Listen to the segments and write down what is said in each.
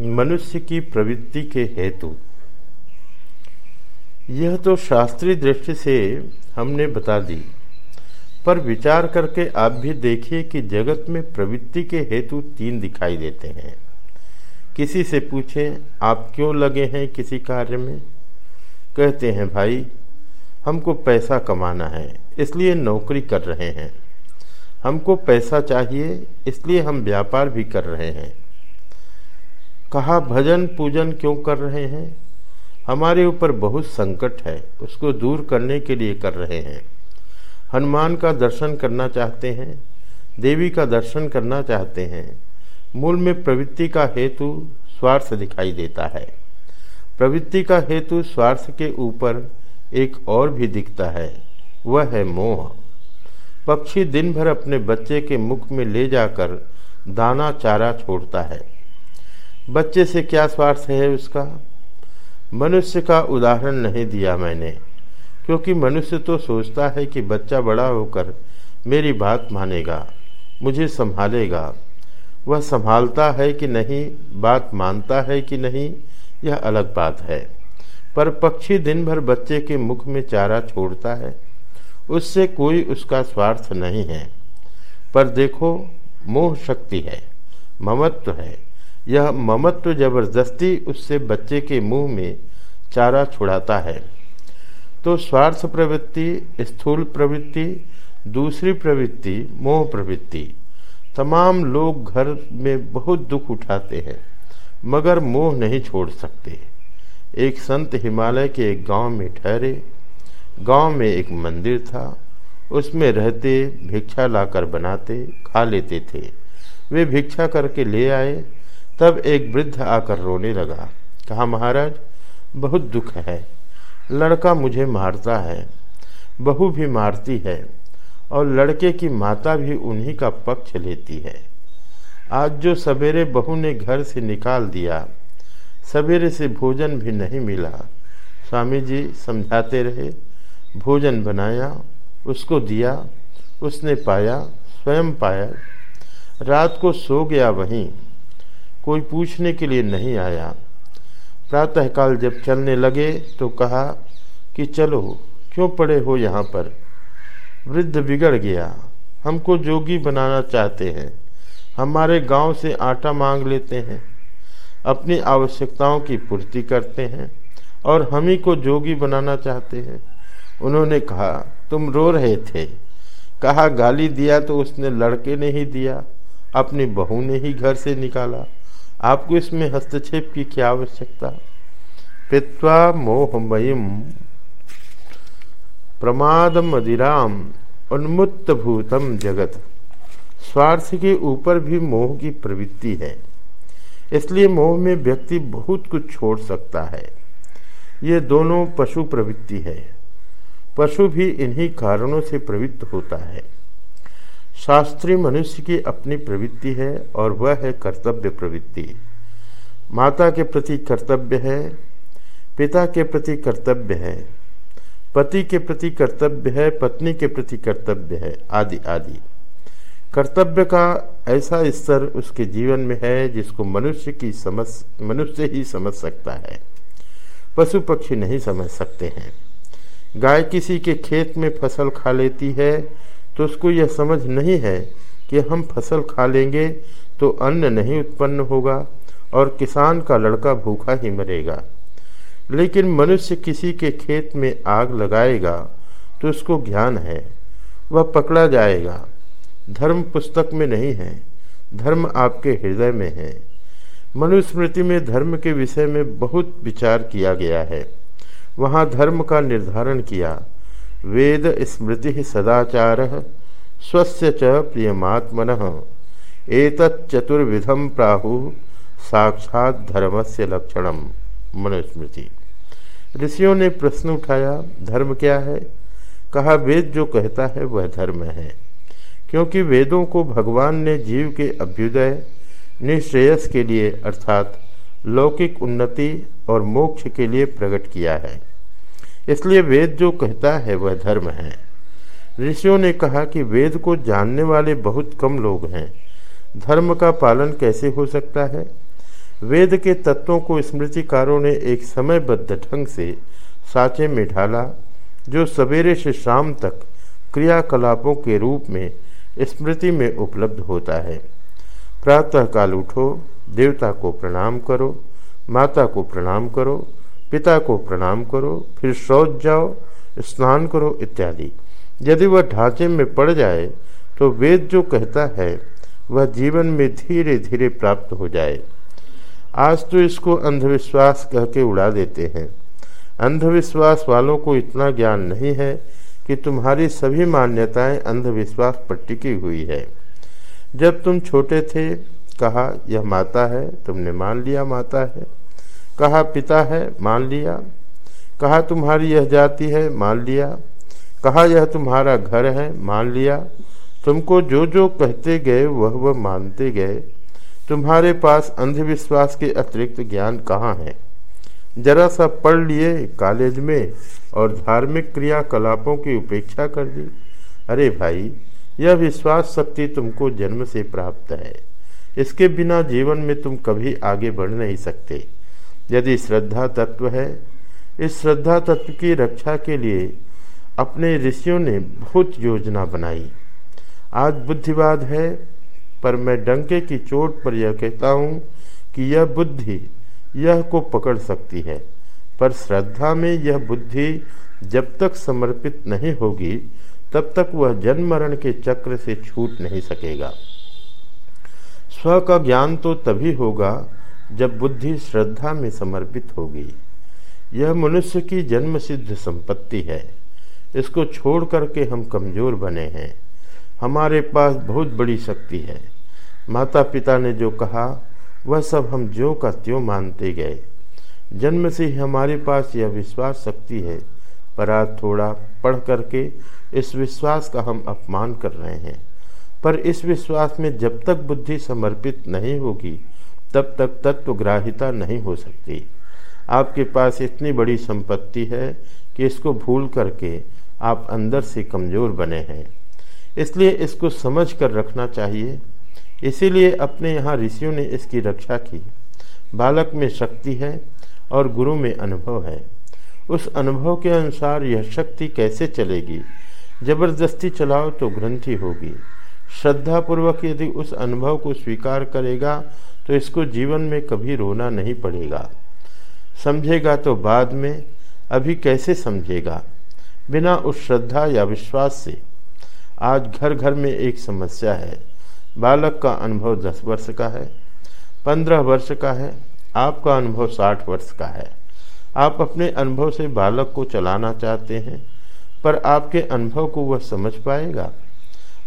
मनुष्य की प्रवृत्ति के हेतु। यह तो शास्त्रीय दृष्टि से हमने बता दी, पर विचार करके आप भी देखिए कि जगत में प्रवृत्ति के हेतु तीन दिखाई देते हैं। किसी से पूछें, आप क्यों लगे हैं किसी कार्य में? कहते हैं, भाई, हमको पैसा कमाना है, इसलिए नौकरी कर रहे हैं। हमको पैसा चाहिए, इसलिए हम व्यापार भी कर रहे हैं। कहा, भजन पूजन क्यों कर रहे हैं? हमारे ऊपर बहुत संकट है, उसको दूर करने के लिए कर रहे हैं। हनुमान का दर्शन करना चाहते हैं, देवी का दर्शन करना चाहते हैं। मूल में प्रवृत्ति का हेतु स्वार्थ दिखाई देता है। प्रवृत्ति का हेतु स्वार्थ के ऊपर एक और भी दिखता है, वह है मोह। पक्षी दिन भर अपने बच्चे के मुख में ले जाकर दाना चारा छोड़ता है। बच्चे से क्या स्वार्थ है उसका? मनुष्य का उदाहरण नहीं दिया मैंने, क्योंकि मनुष्य तो सोचता है कि बच्चा बड़ा होकर मेरी बात मानेगा, मुझे संभालेगा। वह संभालता है कि नहीं, बात मानता है कि नहीं, यह अलग बात है। पर पक्षी दिन भर बच्चे के मुख में चारा छोड़ता है, उससे कोई उसका स्वार्थ नहीं है। पर देखो, मोह शक्ति है, ममत्व है। यह ममत्व ज़बरदस्ती उससे बच्चे के मुँह में चारा छुड़ाता है। तो स्वार्थ प्रवृत्ति, स्थूल प्रवृत्ति, दूसरी प्रवृत्ति, मोह प्रवृत्ति, तमाम लोग घर में बहुत दुख उठाते हैं, मगर मोह नहीं छोड़ सकते। एक संत हिमालय के एक गाँव में ठहरे। गाँव में एक मंदिर था। उसमें रहते, भिक्षा लाकर बनाते, खा लेते थे। वे भिक्षा करके ले आए। तब एक वृद्ध आकर रोने लगा। कहा, महाराज, बहुत दुख है। लड़का मुझे मारता है। बहू भी मारती है और लड़के की माता भी उन्हीं का पक्ष लेती है। आज जो सवेरे बहू ने घर से निकाल दिया, सवेरे से भोजन भी नहीं मिला। स्वामी जी समझाते रहे, भोजन बनाया, उसको दिया, उसने पाया, स्वयं पाया। रात को सो गया वहीं। कोई पूछने के लिए नहीं आया। प्रातःकाल जब चलने लगे तो कहा कि चलो, क्यों पड़े हो यहाँ पर? वृद्ध बिगड़ गया। हमको जोगी बनाना चाहते हैं। हमारे गाँव से आटा मांग लेते हैं। अपनी आवश्यकताओं की पूर्ति करते हैं और हम ही को जोगी बनाना चाहते हैं। उन्होंने कहा, तुम रो रहे थे। कहा, गाली दिया तो उसने लड़के ने ही दिया, अपनी बहू ने ही घर से निकाला। आपको इसमें हस्तक्षेप की क्या आवश्यकता? पित्वा मोहमयीम प्रमाद मदिराम उन्मुत्त भूतम जगत। स्वार्थ के ऊपर भी मोह की प्रवृत्ति है। इसलिए मोह में व्यक्ति बहुत कुछ छोड़ सकता है। ये दोनों पशु प्रवृत्ति है। पशु भी इन्हीं कारणों से प्रवृत्त होता है। शास्त्रीय मनुष्य की अपनी प्रवृत्ति है और वह है कर्तव्य प्रवृत्ति। माता के प्रति कर्तव्य है, पिता के प्रति कर्तव्य है, पति के प्रति कर्तव्य है, पत्नी के प्रति कर्तव्य है, आदि आदि। कर्तव्य का ऐसा स्तर उसके जीवन में है जिसको मनुष्य की समझ, मनुष्य ही समझ सकता है। पशु पक्षी नहीं समझ सकते हैं। गाय किसी के खेत में फ़सल खा लेती है तो उसको यह समझ नहीं है कि हम फ़सल खा लेंगे तो अन्न नहीं उत्पन्न होगा और किसान का लड़का भूखा ही मरेगा। लेकिन मनुष्य किसी के खेत में आग लगाएगा तो उसको ज्ञान है। वह पकड़ा जाएगा। धर्म पुस्तक में नहीं है। धर्म आपके हृदय में है। मनुस्मृति में धर्म के विषय में बहुत विचार किया गया है। वहाँ धर्म का निर्धारण किया। वेद स्मृति सदाचार, स्वस्य च प्रियमात्मन। चतुर्विधम प्राहु, साक्षात धर्म से लक्षणम मनुस्मृति। ऋषियों ने प्रश्न उठाया, धर्म क्या है? कहा, वेद जो कहता है, वह धर्म है। क्योंकि वेदों को भगवान ने जीव के अभ्युदय, निश्रेयस के लिए, अर्थात लौकिक उन्नति और मोक्ष के लिए प्रकट किया है। इसलिए वेद जो कहता है वह धर्म है। ऋषियों ने कहा कि वेद को जानने वाले बहुत कम लोग हैं। धर्म का पालन कैसे हो सकता है? वेद के तत्वों को स्मृतिकारों ने एक समयबद्ध ढंग से साँचे में ढाला, जो सवेरे से शाम तक क्रियाकलापों के रूप में स्मृति में उपलब्ध होता है। प्रातःकाल उठो, देवता को प्रणाम करो, माता को प्रणाम करो पिता को प्रणाम करो, फिर शौच जाओ, स्नान करो इत्यादि। यदि वह ढांचे में पड़ जाए तो वेद जो कहता है, वह जीवन में धीरे धीरे प्राप्त हो जाए। आज तो इसको अंधविश्वास कह के उड़ा देते हैं। अंधविश्वास वालों को इतना ज्ञान नहीं है कि तुम्हारी सभी मान्यताएँ अंधविश्वास पर टिकी हुई है। जब तुम छोटे थे, कहा, यह माता है, तुमने मान लिया माता है। कहा, पिता है, मान लिया। कहा, तुम्हारी यह जाति है, मान लिया। कहा, यह तुम्हारा घर है, मान लिया। तुमको जो जो कहते गए वह वह मानते गए। तुम्हारे पास अंधविश्वास के अतिरिक्त ज्ञान कहाँ है? जरा सा पढ़ लिए, कॉलेज में, और धार्मिक क्रियाकलापों की उपेक्षा कर दी अरे भाई, यह विश्वास शक्ति तुमको जन्म से प्राप्त है। इसके बिना जीवन में तुम कभी आगे बढ़ नहीं सकते। यदि श्रद्धा तत्व है, इस श्रद्धा तत्व की रक्षा के लिए अपने ऋषियों ने बहुत योजना बनाई। आज बुद्धिवाद है, पर मैं डंके की चोट पर यह कहता हूँ कि यह बुद्धि यह को पकड़ सकती है, पर श्रद्धा में यह बुद्धि जब तक समर्पित नहीं होगी, तब तक वह जन्म मरण के चक्र से छूट नहीं सकेगा। स्व का ज्ञान तो तभी होगा जब बुद्धि श्रद्धा में समर्पित होगी, यह मनुष्य की जन्म सिद्ध संपत्ति है। इसको छोड़ करके हम कमज़ोर बने हैं। हमारे पास बहुत बड़ी शक्ति है। माता पिता ने जो कहा, वह सब हम जो का त्यों मानते गए। जन्म से ही हमारे पास यह विश्वास शक्ति है। पर आज थोड़ा पढ़ करके इस विश्वास का हम अपमान कर रहे हैं। पर इस विश्वास में जब तक बुद्धि समर्पित नहीं होगी तब तक तत्वग्राहिता नहीं हो सकती। आपके पास इतनी बड़ी संपत्ति है कि इसको भूल करके आप अंदर से कमज़ोर बने हैं। इसलिए इसको समझ कर रखना चाहिए। इसीलिए अपने यहाँ ऋषियों ने इसकी रक्षा की। बालक में शक्ति है और गुरु में अनुभव है। उस अनुभव के अनुसार यह शक्ति कैसे चलेगी? ज़बरदस्ती चलाओ तो ग्रंथि होगी। श्रद्धापूर्वक यदि उस अनुभव को स्वीकार करेगा तो इसको जीवन में कभी रोना नहीं पड़ेगा। समझेगा तो बाद में, अभी कैसे समझेगा? बिना उस श्रद्धा या विश्वास से। आज घर घर में एक समस्या है। बालक का अनुभव दस वर्ष का है, पंद्रह वर्ष का है, आपका अनुभव साठ वर्ष का है। आप अपने अनुभव से बालक को चलाना चाहते हैं, पर आपके अनुभव को वह समझ पाएगा।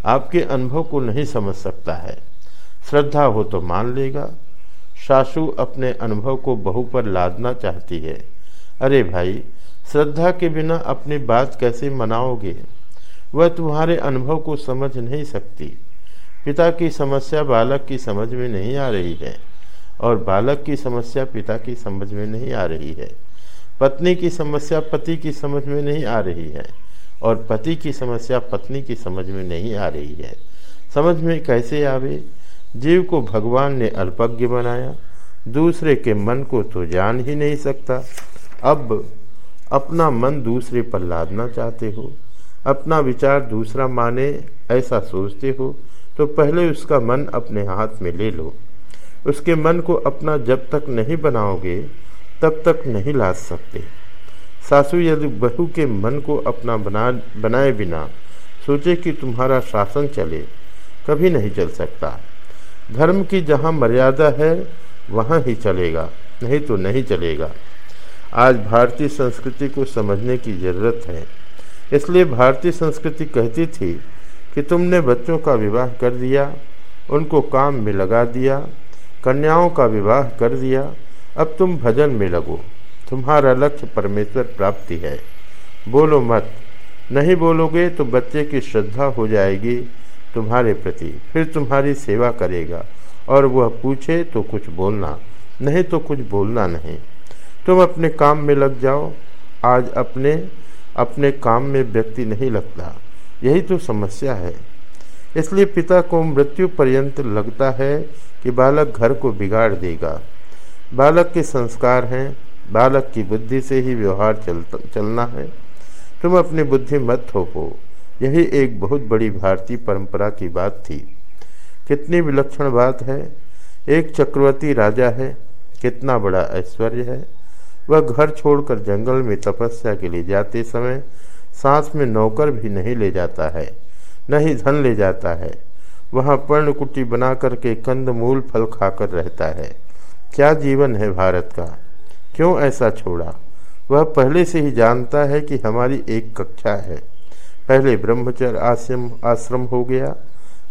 आपके अनुभव को नहीं समझ सकता है। श्रद्धा हो तो मान लेगा। सासू अपने अनुभव को बहू पर लादना चाहती है। अरे भाई, श्रद्धा के बिना अपनी बात कैसे मनाओगे? वह तुम्हारे अनुभव को समझ नहीं सकती। पिता की समस्या बालक की समझ में नहीं आ रही है और बालक की समस्या पिता की समझ में नहीं आ रही है। पत्नी की समस्या पति की समझ में नहीं आ रही है और पति की समस्या पत्नी की समझ में नहीं आ रही है। समझ में कैसे आवे? जीव को भगवान ने अल्पज्ञ बनाया, दूसरे के मन को तो जान ही नहीं सकता। अब अपना मन दूसरे पर लादना चाहते हो, अपना विचार दूसरा माने ऐसा सोचते हो तो पहले उसका मन अपने हाथ में ले लो। उसके मन को अपना जब तक नहीं बनाओगे, तब तक नहीं ला सकते। सासू यदि बहू के मन को अपना बना, बनाए बिना सोचे कि तुम्हारा शासन चले, कभी नहीं चल सकता। धर्म की जहाँ मर्यादा है, वहाँ ही चलेगा। नहीं तो नहीं चलेगा। आज भारतीय संस्कृति को समझने की ज़रूरत है। इसलिए भारतीय संस्कृति कहती थी कि तुमने बच्चों का विवाह कर दिया, उनको काम में लगा दिया, कन्याओं का विवाह कर दिया, अब तुम भजन में लगो। तुम्हारा लक्ष्य परमेश्वर प्राप्ति है। बोलो मत। नहीं बोलोगे तो बच्चे की श्रद्धा हो जाएगी तुम्हारे प्रति फिर तुम्हारी सेवा करेगा, और वह पूछे तो कुछ बोलना। नहीं तो कुछ बोलना नहीं। तुम अपने काम में लग जाओ। आज अपने अपने काम में व्यक्ति नहीं लगता। यही तो समस्या है। इसलिए पिता को मृत्यु पर्यंत लगता है कि बालक घर को बिगाड़ देगा। बालक के संस्कार हैं। बालक की बुद्धि से ही व्यवहार चल चलना है। तुम अपनी बुद्धि मत थोपो। यही एक बहुत बड़ी भारतीय परंपरा की बात थी। कितनी विलक्षण बात है। एक चक्रवर्ती राजा है, कितना बड़ा ऐश्वर्य है। वह घर छोड़कर जंगल में तपस्या के लिए जाते समय सांस में नौकर भी नहीं ले जाता है, न ही धन ले जाता है। वहाँ पर्णकुटी बना करके कंद मूल फल खाकर रहता है। क्या जीवन है भारत का? क्यों ऐसा छोड़ा? वह पहले से ही जानता है कि हमारी एक कक्षा है। पहले ब्रह्मचर्य आश्रम आश्रम हो गया।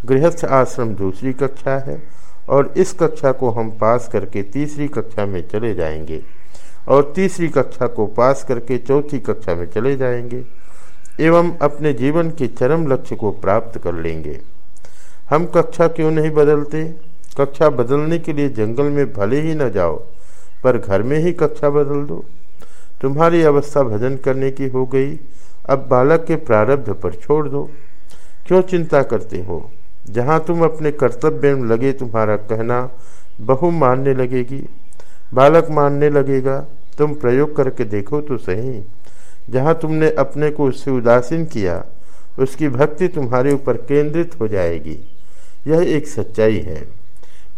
गृहस्थ आश्रम दूसरी कक्षा है और इस कक्षा को हम पास करके तीसरी कक्षा में चले जाएँगे और तीसरी कक्षा को पास करके चौथी कक्षा में चले जाएँगे एवं अपने जीवन के चरम लक्ष्य को प्राप्त कर लेंगे। हम कक्षा क्यों नहीं बदलते? कक्षा बदलने के लिए जंगल में भले ही न जाओ, पर घर में ही कक्षा बदल दो। तुम्हारी अवस्था भजन करने की हो गई अब बालक के प्रारब्ध पर छोड़ दो। क्यों चिंता करते हो? जहाँ तुम अपने कर्तव्य में लगे तुम्हारा कहना बहु मानने लगेगी। बालक मानने लगेगा, तुम प्रयोग करके देखो तो सही। जहाँ तुमने अपने को उससे उदासीन किया, उसकी भक्ति तुम्हारे ऊपर केंद्रित हो जाएगी। यह एक सच्चाई है।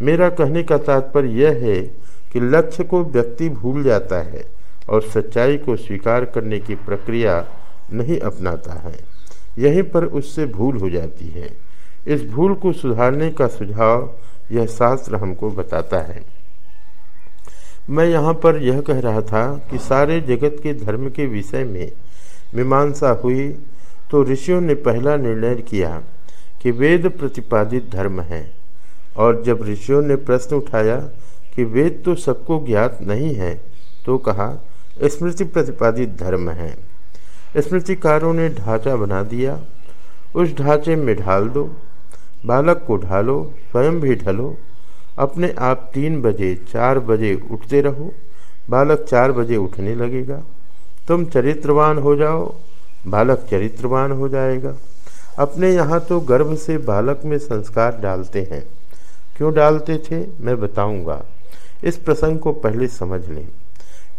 मेरा कहने का तात्पर्य यह है कि लक्ष्य को व्यक्ति भूल जाता है और सच्चाई को स्वीकार करने की प्रक्रिया नहीं अपनाता है। यहीं पर उससे भूल हो जाती है। इस भूल को सुधारने का सुझाव यह शास्त्र हमको बताता है। मैं यहाँ पर यह कह रहा था कि सारे जगत के धर्म के विषय में मीमांसा हुई तो ऋषियों ने पहला निर्णय किया कि वेद प्रतिपादित धर्म है। और जब ऋषियों ने प्रश्न उठाया कि वेद तो सबको ज्ञात नहीं है तो कहा, स्मृति प्रतिपादित धर्म है। स्मृतिकारों ने ढांचा बना दिया। उस ढांचे में ढाल दो, बालक को ढालो, स्वयं भी ढलो। अपने आप तीन बजे, चार बजे उठते रहो, बालक चार बजे उठने लगेगा। तुम चरित्रवान हो जाओ, बालक चरित्रवान हो जाएगा। अपने यहाँ तो गर्भ से बालक में संस्कार डालते हैं। क्यों डालते थे, मैं बताऊँगा। इस प्रसंग को पहले समझ लें।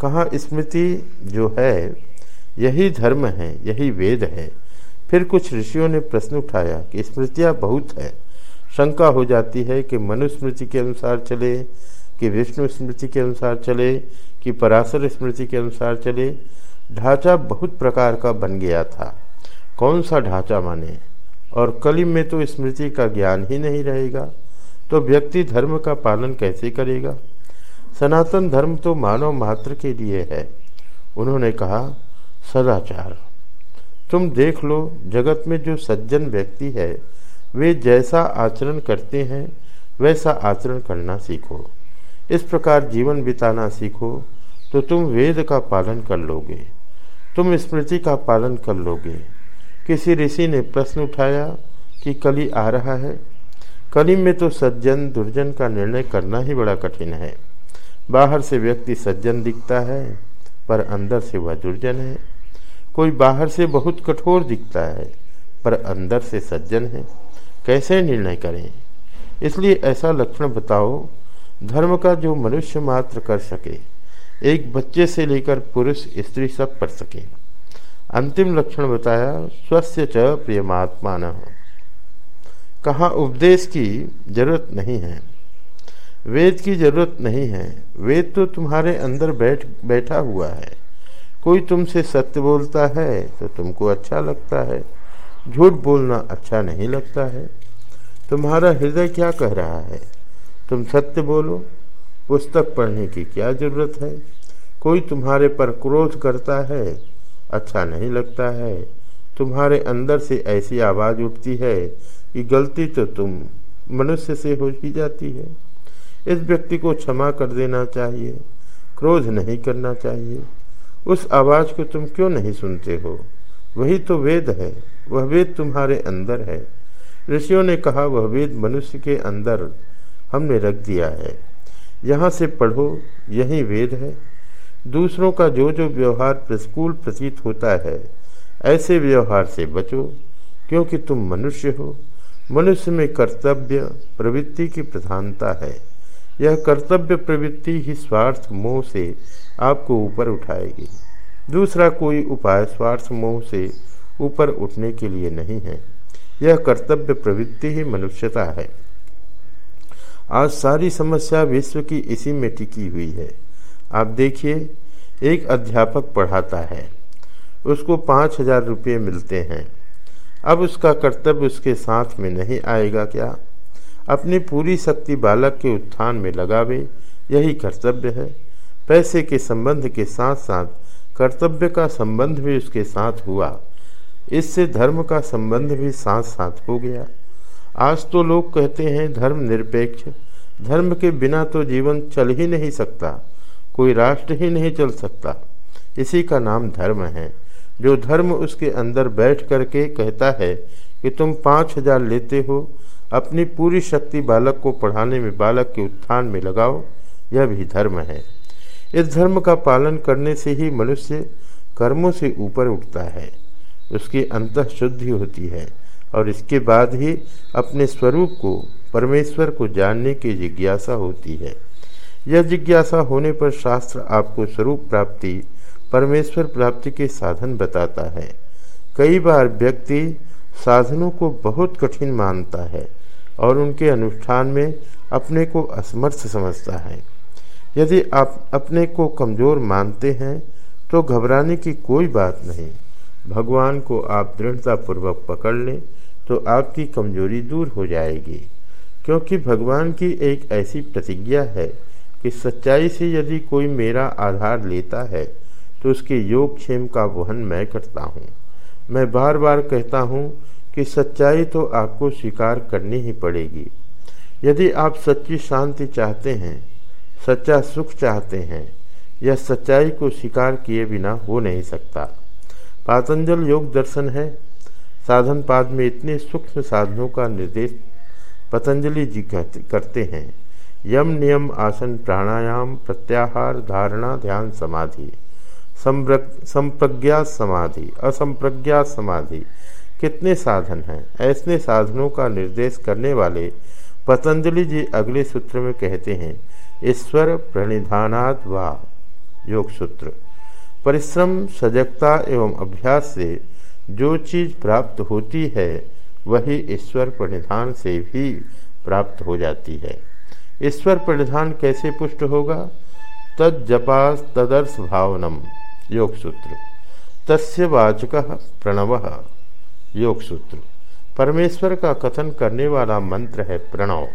कहाँ स्मृति जो है यही धर्म है, यही वेद है। फिर कुछ ऋषियों ने प्रश्न उठाया कि स्मृतियाँ बहुत हैं। शंका हो जाती है कि मनुस्मृति के अनुसार चले, कि विष्णु स्मृति के अनुसार चले, कि पराशर स्मृति के अनुसार चले। ढांचा बहुत प्रकार का बन गया था। कौन सा ढांचा माने? और कलिम में तो स्मृति का ज्ञान ही नहीं रहेगा तो व्यक्ति धर्म का पालन कैसे करेगा? सनातन धर्म तो मानव मात्र के लिए है, उन्होंने कहा। सदाचार। तुम देख लो, जगत में जो सज्जन व्यक्ति है, वे जैसा आचरण करते हैं, वैसा आचरण करना सीखो। इस प्रकार जीवन बिताना सीखो तो तुम वेद का पालन कर लोगे। तुम स्मृति का पालन कर लोगे। किसी ऋषि ने प्रश्न उठाया कि कली आ रहा है। कली में तो सज्जन, दुर्जन का निर्णय करना ही बड़ा कठिन है। बाहर से व्यक्ति सज्जन दिखता है, पर अंदर से वह दुर्जन है। कोई बाहर से बहुत कठोर दिखता है, पर अंदर से सज्जन है। कैसे निर्णय करें? इसलिए ऐसा लक्षण बताओ, धर्म का जो मनुष्य मात्र कर सके, एक बच्चे से लेकर पुरुष स्त्री सब कर सके। अंतिम लक्षण बताया स्वस्थ च प्रियमात्मा न कहाँ उपदेश की ज़रूरत नहीं है। वेद की ज़रूरत नहीं है। वेद तो तुम्हारे अंदर बैठ, बैठा हुआ है। कोई तुमसे सत्य बोलता है तो तुमको अच्छा लगता है। झूठ बोलना अच्छा नहीं लगता है। तुम्हारा हृदय क्या कह रहा है? तुम सत्य बोलो। पुस्तक पढ़ने की क्या ज़रूरत है? कोई तुम्हारे पर क्रोध करता है अच्छा नहीं लगता है। तुम्हारे अंदर से ऐसी आवाज़ उठती है कि गलती तो तुम मनुष्य से हो ही जाती है। इस व्यक्ति को क्षमा कर देना चाहिए, क्रोध नहीं करना चाहिए। उस आवाज़ को तुम क्यों नहीं सुनते हो? वही तो वेद है, वह वेद तुम्हारे अंदर है। ऋषियों ने कहा, वह वेद मनुष्य के अंदर हमने रख दिया है। यहाँ से पढ़ो, यही वेद है। दूसरों का जो जो व्यवहार प्रतिकूल प्रतीत होता है, ऐसे व्यवहार से बचो, क्योंकि तुम मनुष्य हो। मनुष्य में कर्तव्य प्रवृत्ति की प्रधानता है। यह कर्तव्य प्रवृत्ति ही स्वार्थ मोह से आपको ऊपर उठाएगी। दूसरा कोई उपाय स्वार्थ मोह से ऊपर उठने के लिए नहीं है। यह कर्तव्य प्रवृत्ति ही मनुष्यता है। आज सारी समस्या विश्व की इसी में टिकी हुई है। आप देखिए, एक अध्यापक पढ़ाता है। उसको पाँच हज़ार रुपये मिलते हैं। अब उसका कर्तव्य उसके साथ में नहीं आएगा क्या? अपनी पूरी शक्ति बालक के उत्थान में लगावे, यही कर्तव्य है। पैसे के संबंध के साथ साथ कर्तव्य का संबंध भी उसके साथ हुआ। इससे धर्म का संबंध भी साथ साथ हो गया। आज तो लोग कहते हैं, धर्म निरपेक्ष। धर्म के बिना तो जीवन चल ही नहीं सकता, कोई राष्ट्र ही नहीं चल सकता। इसी का नाम धर्म है। जो धर्म उसके अंदर बैठ करके कहता है कि तुम पाँच हज़ार लेते हो अपनी पूरी शक्ति बालक को पढ़ाने में, बालक के उत्थान में लगाओ। यह भी धर्म है। इस धर्म का पालन करने से ही मनुष्य कर्मों से ऊपर उठता है। उसकी अंत शुद्धि होती है और इसके बाद ही अपने स्वरूप को, परमेश्वर को जानने की जिज्ञासा होती है। यह जिज्ञासा होने पर शास्त्र आपको स्वरूप प्राप्ति, परमेश्वर प्राप्ति के साधन बताता है। कई बार व्यक्ति साधनों को बहुत कठिन मानता है। और उनके अनुष्ठान में अपने को असमर्थ समझता है। यदि आप अपने को कमज़ोर मानते हैं तो घबराने की कोई बात नहीं। भगवान को आप दृढ़तापूर्वक पकड़ लें तो आपकी कमज़ोरी दूर हो जाएगी। क्योंकि भगवान की एक ऐसी प्रतिज्ञा है कि सच्चाई से यदि कोई मेरा आधार लेता है तो उसके योगक्षेम का वहन मैं करता हूँ। मैं बार बार कहता हूँ कि सच्चाई तो आपको स्वीकार करनी ही पड़ेगी। यदि आप सच्ची शांति चाहते हैं, सच्चा सुख चाहते हैं यह सच्चाई को स्वीकार किए बिना हो नहीं सकता। पातंजल योग दर्शन है। साधन पाद में इतने सूक्ष्म साधनों का निर्देश पतंजलि जी करते हैं। यम नियम आसन प्राणायाम प्रत्याहार धारणा ध्यान समाधि संप्रज्ञा समाधि, असंप्रज्ञा समाधि कितने साधन हैं? ऐसे साधनों का निर्देश करने वाले पतंजलि जी अगले सूत्र में कहते हैं, ईश्वर प्रणिधानाद वा योग सूत्र परिश्रम, सजगता एवं अभ्यास से जो चीज़ प्राप्त होती है, वही ईश्वर प्रणिधान से भी प्राप्त हो जाती है। ईश्वर प्रणिधान कैसे पुष्ट होगा? तद जपास तदर्श भावनम योग सूत्र तस्य वाचक प्रणव। योग सूत्र परमेश्वर का कथन करने वाला मंत्र है प्रणव।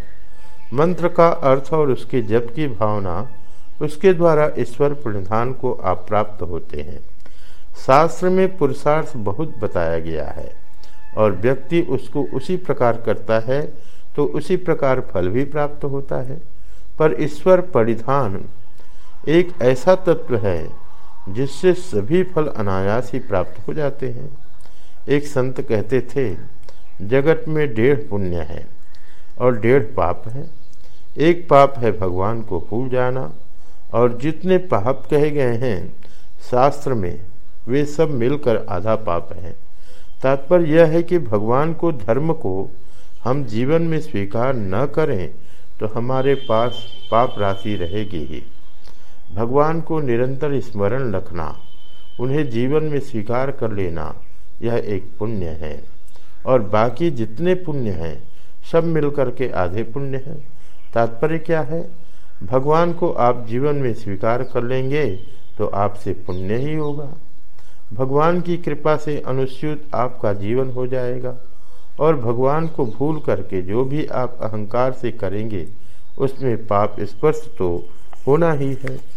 मंत्र का अर्थ और उसके जप की भावना उसके द्वारा ईश्वर परिधान को आप प्राप्त होते हैं। शास्त्र में पुरुषार्थ बहुत बताया गया है और व्यक्ति उसको उसी प्रकार करता है तो उसी प्रकार फल भी प्राप्त होता है। पर ईश्वर परिधान एक ऐसा तत्व है जिससे सभी फल अनायास ही प्राप्त हो जाते हैं। एक संत कहते थे, जगत में डेढ़ पुण्य है और डेढ़ पाप है। एक पाप है भगवान को भूल जाना और जितने पाप कहे गए हैं, शास्त्र में वे सब मिलकर आधा पाप हैं। तात्पर्य यह है कि भगवान को धर्म को हम जीवन में स्वीकार न करें तो हमारे पास पाप राशि रहेगी ही। भगवान को निरंतर स्मरण रखना, उन्हें जीवन में स्वीकार कर लेना यह एक पुण्य है। और बाकी जितने पुण्य हैं, सब मिलकर के आधे पुण्य हैं। तात्पर्य क्या है? भगवान को आप जीवन में स्वीकार कर लेंगे तो आपसे पुण्य ही होगा। भगवान की कृपा से अनुस्यूत आपका जीवन हो जाएगा। और भगवान को भूल करके जो भी आप अहंकार से करेंगे, उसमें पाप स्पर्श तो होना ही है।